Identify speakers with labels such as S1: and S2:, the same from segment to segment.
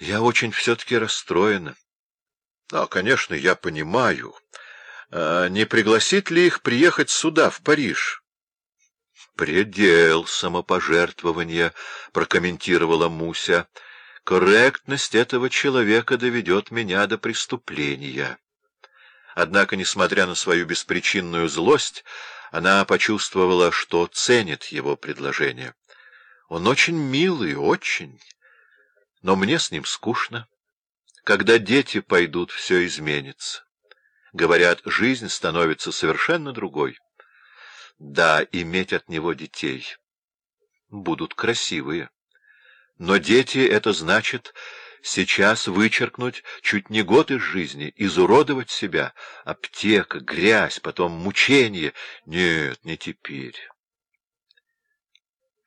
S1: Я очень все-таки расстроена. Да, конечно, я понимаю. А не пригласит ли их приехать сюда, в Париж? Предел самопожертвования, прокомментировала Муся. Корректность этого человека доведет меня до преступления. Однако, несмотря на свою беспричинную злость, она почувствовала, что ценит его предложение. Он очень милый, очень, но мне с ним скучно. Когда дети пойдут, все изменится. Говорят, жизнь становится совершенно другой. Да, иметь от него детей. Будут красивые. Но дети — это значит сейчас вычеркнуть чуть не год из жизни, изуродовать себя. Аптека, грязь, потом мучение. Нет, не теперь.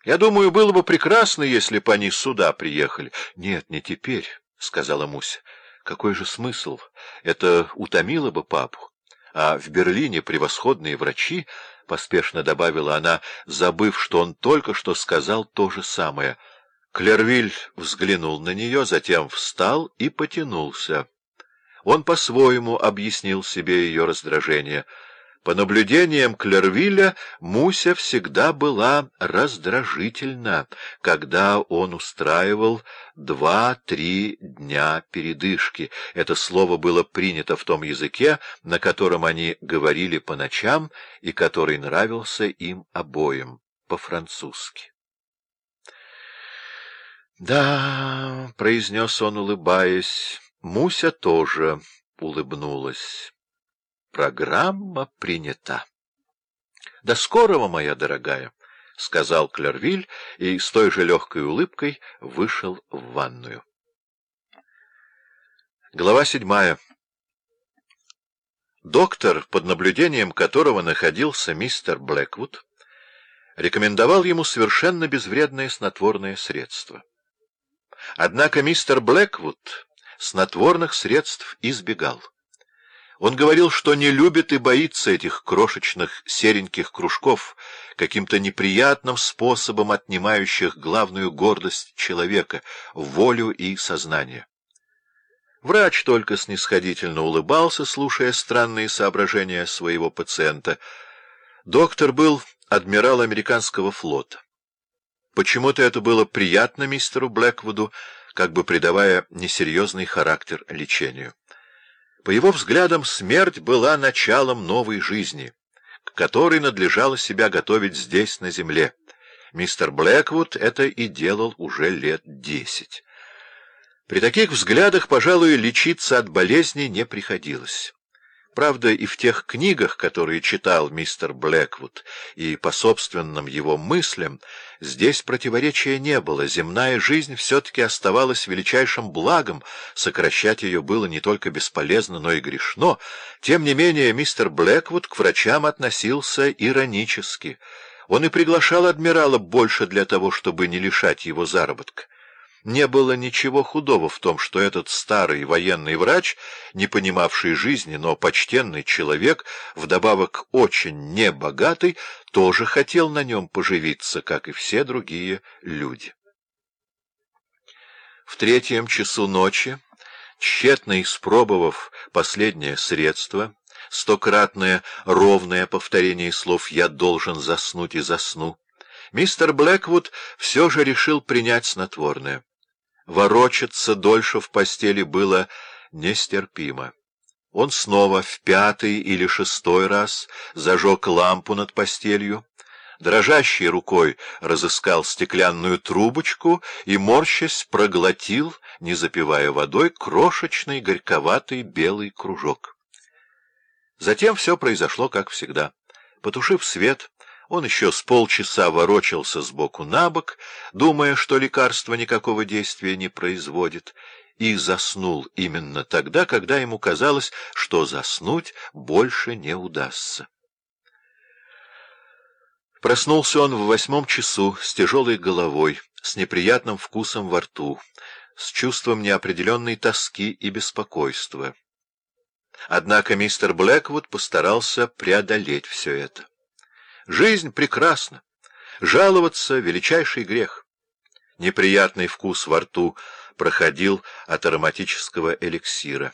S1: Я думаю, было бы прекрасно, если бы они сюда приехали. Нет, не теперь, — сказала Муся. Какой же смысл? Это утомило бы папу. А в Берлине превосходные врачи, — поспешно добавила она, забыв, что он только что сказал то же самое — Клервиль взглянул на нее, затем встал и потянулся. Он по-своему объяснил себе ее раздражение. По наблюдениям Клервилля, Муся всегда была раздражительна, когда он устраивал два-три дня передышки. Это слово было принято в том языке, на котором они говорили по ночам и который нравился им обоим, по-французски. «Да», — произнес он, улыбаясь, — Муся тоже улыбнулась. «Программа принята». «До скорого, моя дорогая», — сказал Клервиль и с той же легкой улыбкой вышел в ванную. Глава седьмая. Доктор, под наблюдением которого находился мистер Блэквуд, рекомендовал ему совершенно безвредное снотворное средство. Однако мистер Блэквуд снотворных средств избегал. Он говорил, что не любит и боится этих крошечных сереньких кружков, каким-то неприятным способом отнимающих главную гордость человека — волю и сознание. Врач только снисходительно улыбался, слушая странные соображения своего пациента. Доктор был адмирал американского флота. Почему-то это было приятно мистеру Блэквуду, как бы придавая несерьезный характер лечению. По его взглядам, смерть была началом новой жизни, к которой надлежало себя готовить здесь, на земле. Мистер Блэквуд это и делал уже лет десять. При таких взглядах, пожалуй, лечиться от болезни не приходилось. Правда, и в тех книгах, которые читал мистер Блэквуд, и по собственным его мыслям, здесь противоречия не было. Земная жизнь все-таки оставалась величайшим благом, сокращать ее было не только бесполезно, но и грешно. Тем не менее, мистер Блэквуд к врачам относился иронически. Он и приглашал адмирала больше для того, чтобы не лишать его заработка. Не было ничего худого в том, что этот старый военный врач, не понимавший жизни, но почтенный человек, вдобавок очень небогатый, тоже хотел на нем поживиться, как и все другие люди. В третьем часу ночи, тщетно испробовав последнее средство, стократное ровное повторение слов «я должен заснуть и засну», мистер Блэквуд все же решил принять снотворное. Ворочаться дольше в постели было нестерпимо. Он снова в пятый или шестой раз зажег лампу над постелью, дрожащей рукой разыскал стеклянную трубочку и, морщась, проглотил, не запивая водой, крошечный горьковатый белый кружок. Затем все произошло как всегда. Потушив свет, он еще с полчаса ворочался сбоку на бок, думая, что лекарство никакого действия не производит, и заснул именно тогда, когда ему казалось, что заснуть больше не удастся. Проснулся он в восьмом часу с тяжелой головой, с неприятным вкусом во рту, с чувством неопределенной тоски и беспокойства. Однако мистер Блэквуд постарался преодолеть все это. Жизнь прекрасна. Жаловаться — величайший грех. Неприятный вкус во рту проходил от ароматического эликсира.